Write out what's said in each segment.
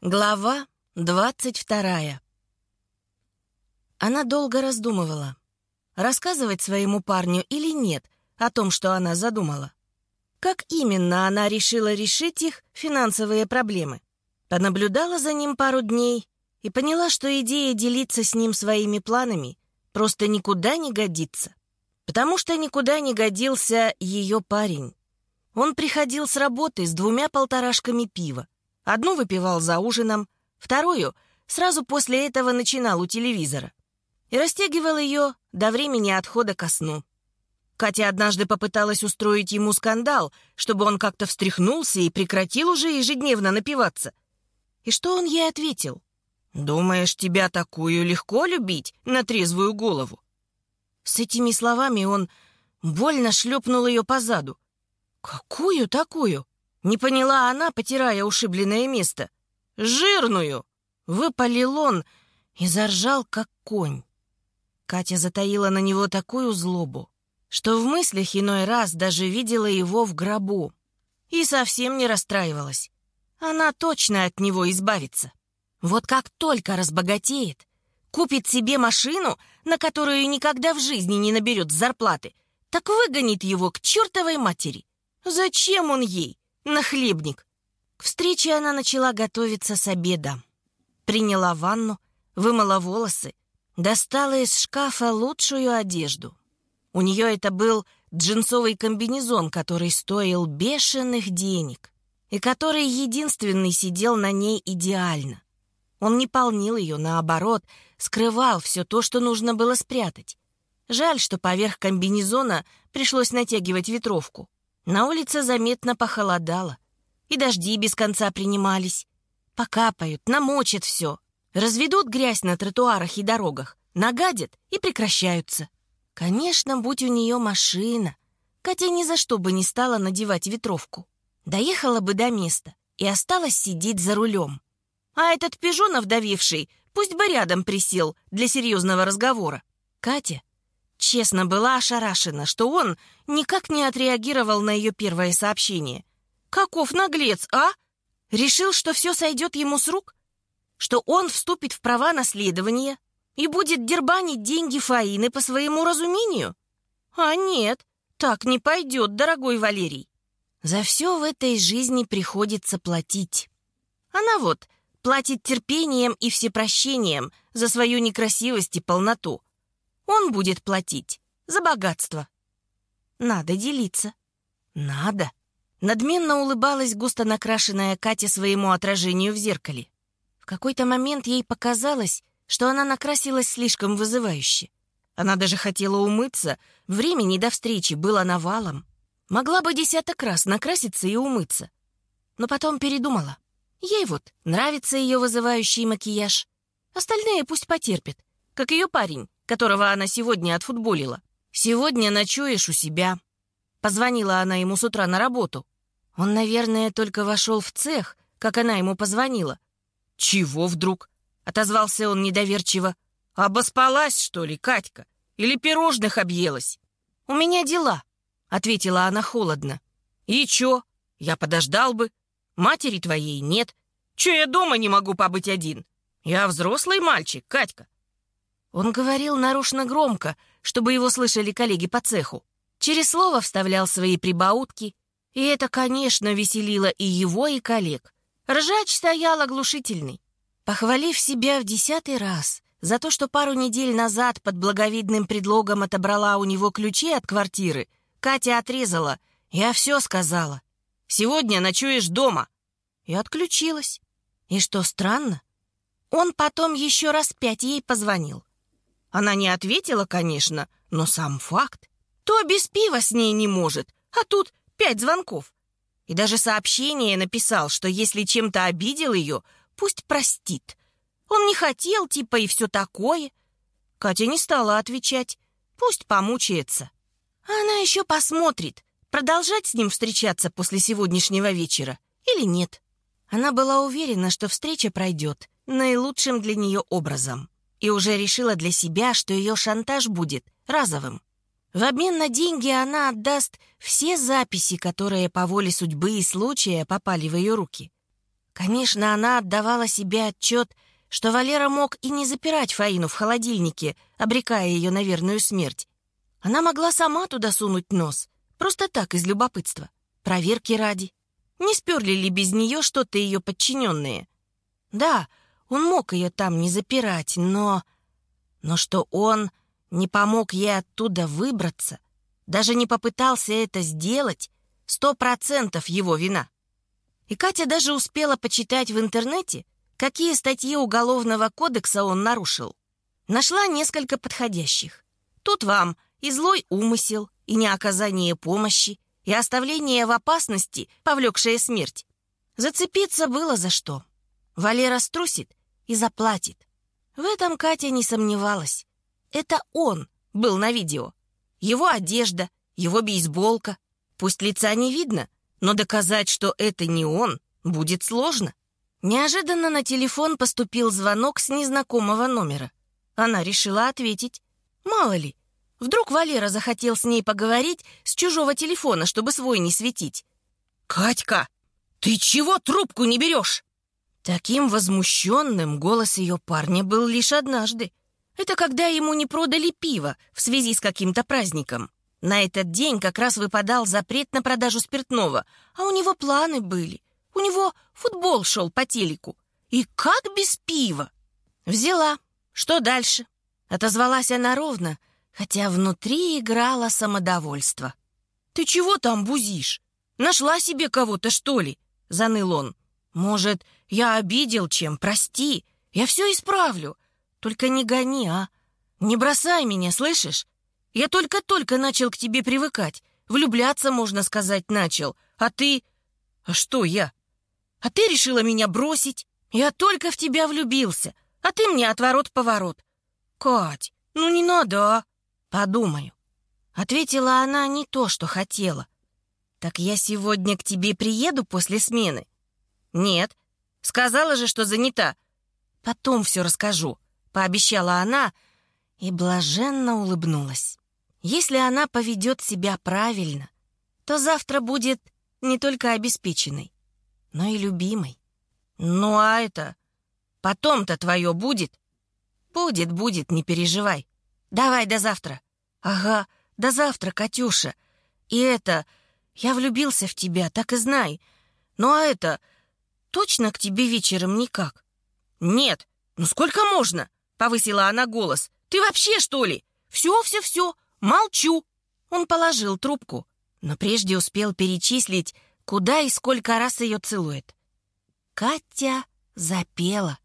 Глава двадцать вторая. Она долго раздумывала, рассказывать своему парню или нет о том, что она задумала. Как именно она решила решить их финансовые проблемы? Понаблюдала за ним пару дней и поняла, что идея делиться с ним своими планами просто никуда не годится. Потому что никуда не годился ее парень. Он приходил с работы с двумя полторашками пива, Одну выпивал за ужином, вторую сразу после этого начинал у телевизора. И растягивал ее до времени отхода ко сну. Катя однажды попыталась устроить ему скандал, чтобы он как-то встряхнулся и прекратил уже ежедневно напиваться. И что он ей ответил? «Думаешь, тебя такую легко любить на трезвую голову?» С этими словами он больно шлепнул ее по заду. «Какую такую?» Не поняла она, потирая ушибленное место. «Жирную!» — выпалил он и заржал, как конь. Катя затаила на него такую злобу, что в мыслях иной раз даже видела его в гробу. И совсем не расстраивалась. Она точно от него избавится. Вот как только разбогатеет, купит себе машину, на которую никогда в жизни не наберет зарплаты, так выгонит его к чертовой матери. Зачем он ей? Нахлебник. К встрече она начала готовиться с обеда. Приняла ванну, вымыла волосы, достала из шкафа лучшую одежду. У нее это был джинсовый комбинезон, который стоил бешеных денег и который единственный сидел на ней идеально. Он не полнил ее, наоборот, скрывал все то, что нужно было спрятать. Жаль, что поверх комбинезона пришлось натягивать ветровку. На улице заметно похолодало, и дожди без конца принимались. Покапают, намочат все, разведут грязь на тротуарах и дорогах, нагадят и прекращаются. Конечно, будь у нее машина, Катя ни за что бы не стала надевать ветровку. Доехала бы до места и осталась сидеть за рулем. А этот пижон овдовевший пусть бы рядом присел для серьезного разговора. Катя Честно, была ошарашена, что он никак не отреагировал на ее первое сообщение. Каков наглец, а? Решил, что все сойдет ему с рук? Что он вступит в права наследования и будет дербанить деньги Фаины по своему разумению? А нет, так не пойдет, дорогой Валерий. За все в этой жизни приходится платить. Она вот платит терпением и всепрощением за свою некрасивость и полноту. Он будет платить за богатство. Надо делиться. Надо. Надменно улыбалась густо накрашенная Катя своему отражению в зеркале. В какой-то момент ей показалось, что она накрасилась слишком вызывающе. Она даже хотела умыться, времени до встречи было навалом. Могла бы десяток раз накраситься и умыться. Но потом передумала. Ей вот нравится ее вызывающий макияж. Остальные пусть потерпят, как ее парень, которого она сегодня отфутболила. «Сегодня ночуешь у себя». Позвонила она ему с утра на работу. Он, наверное, только вошел в цех, как она ему позвонила. «Чего вдруг?» — отозвался он недоверчиво. «Обоспалась, что ли, Катька? Или пирожных объелась?» «У меня дела», — ответила она холодно. «И чё? Я подождал бы. Матери твоей нет. Чё я дома не могу побыть один? Я взрослый мальчик, Катька. Он говорил нарочно громко, чтобы его слышали коллеги по цеху. Через слово вставлял свои прибаутки, и это, конечно, веселило и его, и коллег. Ржач стоял оглушительный. Похвалив себя в десятый раз за то, что пару недель назад под благовидным предлогом отобрала у него ключи от квартиры, Катя отрезала. «Я все сказала. Сегодня ночуешь дома». И отключилась. И что странно, он потом еще раз пять ей позвонил. Она не ответила, конечно, но сам факт. То без пива с ней не может, а тут пять звонков. И даже сообщение написал, что если чем-то обидел ее, пусть простит. Он не хотел, типа, и все такое. Катя не стала отвечать. Пусть помучается. Она еще посмотрит, продолжать с ним встречаться после сегодняшнего вечера или нет. Она была уверена, что встреча пройдет наилучшим для нее образом и уже решила для себя, что ее шантаж будет разовым. В обмен на деньги она отдаст все записи, которые по воле судьбы и случая попали в ее руки. Конечно, она отдавала себе отчет, что Валера мог и не запирать Фаину в холодильнике, обрекая ее на верную смерть. Она могла сама туда сунуть нос, просто так, из любопытства, проверки ради. Не сперли ли без нее что-то ее подчиненные? Да, он мог ее там не запирать, но... Но что он не помог ей оттуда выбраться, даже не попытался это сделать, сто процентов его вина. И Катя даже успела почитать в интернете, какие статьи Уголовного кодекса он нарушил. Нашла несколько подходящих. Тут вам и злой умысел, и неоказание помощи, и оставление в опасности, повлекшее смерть. Зацепиться было за что. Валера струсит и заплатит. В этом Катя не сомневалась. Это он был на видео. Его одежда, его бейсболка. Пусть лица не видно, но доказать, что это не он, будет сложно. Неожиданно на телефон поступил звонок с незнакомого номера. Она решила ответить. Мало ли, вдруг Валера захотел с ней поговорить с чужого телефона, чтобы свой не светить. «Катька, ты чего трубку не берешь?» Таким возмущенным голос ее парня был лишь однажды. Это когда ему не продали пиво в связи с каким-то праздником. На этот день как раз выпадал запрет на продажу спиртного, а у него планы были. У него футбол шел по телеку. И как без пива? Взяла. Что дальше? Отозвалась она ровно, хотя внутри играло самодовольство. «Ты чего там бузишь? Нашла себе кого-то, что ли?» — заныл он. «Может, я обидел чем? Прости. Я все исправлю. Только не гони, а? Не бросай меня, слышишь? Я только-только начал к тебе привыкать. Влюбляться, можно сказать, начал. А ты... А что я? А ты решила меня бросить? Я только в тебя влюбился. А ты мне отворот-поворот. Кать, ну не надо, а? Подумаю. Ответила она не то, что хотела. Так я сегодня к тебе приеду после смены? Нет. Сказала же, что занята. Потом все расскажу, пообещала она и блаженно улыбнулась. Если она поведет себя правильно, то завтра будет не только обеспеченной, но и любимой. Ну а это потом-то твое будет? Будет, будет, не переживай. Давай до завтра. Ага, до завтра, Катюша. И это, я влюбился в тебя, так и знай. Ну а это, точно к тебе вечером никак? Нет, ну сколько можно? Повысила она голос. Ты вообще, что ли? Все, все, все. «Молчу!» Он положил трубку, но прежде успел перечислить, куда и сколько раз ее целует. Катя запела.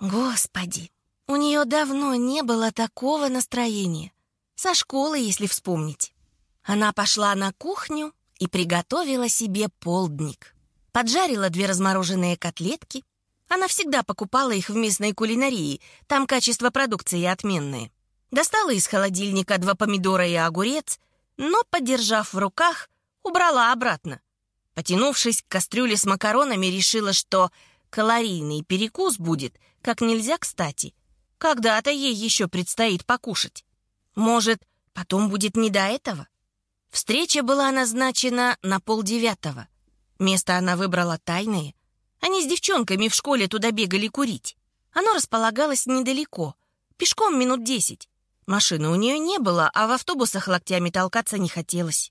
Господи, у нее давно не было такого настроения. Со школы, если вспомнить. Она пошла на кухню и приготовила себе полдник. Поджарила две размороженные котлетки. Она всегда покупала их в местной кулинарии, там качество продукции отменное. Достала из холодильника два помидора и огурец, но, подержав в руках, убрала обратно. Потянувшись к кастрюле с макаронами, решила, что калорийный перекус будет как нельзя кстати. Когда-то ей еще предстоит покушать. Может, потом будет не до этого? Встреча была назначена на полдевятого. Место она выбрала тайное. Они с девчонками в школе туда бегали курить. Оно располагалось недалеко, пешком минут десять. Машины у нее не было, а в автобусах локтями толкаться не хотелось.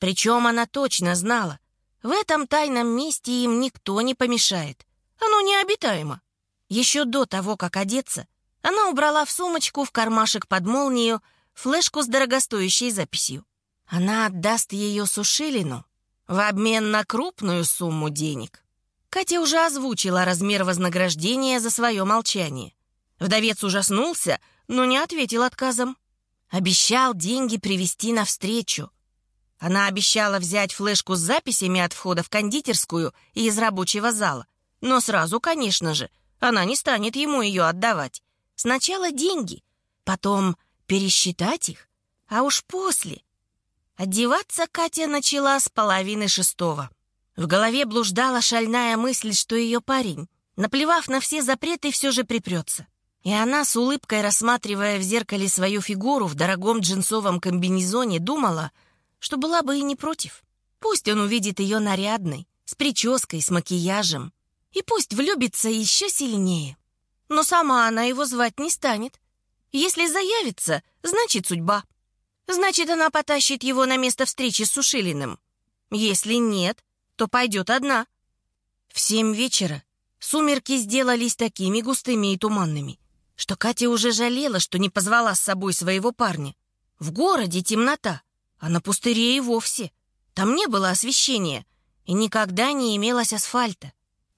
Причем она точно знала, в этом тайном месте им никто не помешает. Оно необитаемо. Еще до того, как одеться, она убрала в сумочку в кармашек под молнию флешку с дорогостоящей записью. Она отдаст ее Сушилину в обмен на крупную сумму денег. Катя уже озвучила размер вознаграждения за свое молчание. Вдовец ужаснулся, но не ответил отказом. Обещал деньги привезти навстречу. Она обещала взять флешку с записями от входа в кондитерскую и из рабочего зала. Но сразу, конечно же, она не станет ему ее отдавать. Сначала деньги, потом пересчитать их, а уж после. Одеваться Катя начала с половины шестого. В голове блуждала шальная мысль, что ее парень, наплевав на все запреты, все же припрется. И она, с улыбкой рассматривая в зеркале свою фигуру в дорогом джинсовом комбинезоне, думала, что была бы и не против. Пусть он увидит ее нарядной, с прической, с макияжем. и пусть влюбится еще сильнее. Но сама она его звать не станет. Если заявится, значит судьба. Значит, она потащит его на место встречи с Сушилиным. Если нет, то пойдет одна. В семь вечера сумерки сделались такими густыми и туманными, что Катя уже жалела, что не позвала с собой своего парня. В городе темнота, а на пустыре и вовсе. Там не было освещения, и никогда не имелось асфальта.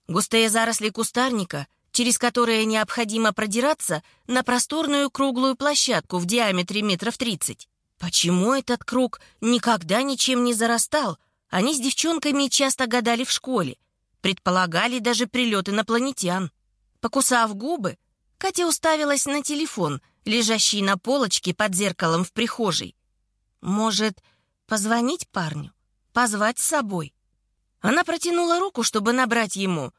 Густые заросли кустарника, через которые необходимо продираться на просторную круглую площадку в диаметре метров тридцать. Почему этот круг никогда ничем не зарастал, они с девчонками часто гадали в школе, предполагали даже прилет инопланетян. Покусав губы, Катя уставилась на телефон, лежащий на полочке под зеркалом в прихожей. Может, позвонить парню? Позвать с собой? Она протянула руку, чтобы набрать ему,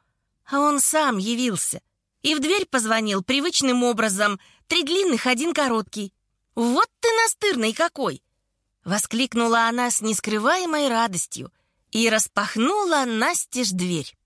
а он сам явился. И в дверь позвонил привычным образом. Три длинных, один короткий. «Вот ты настырный какой!» Воскликнула она с нескрываемой радостью и распахнула настежь дверь.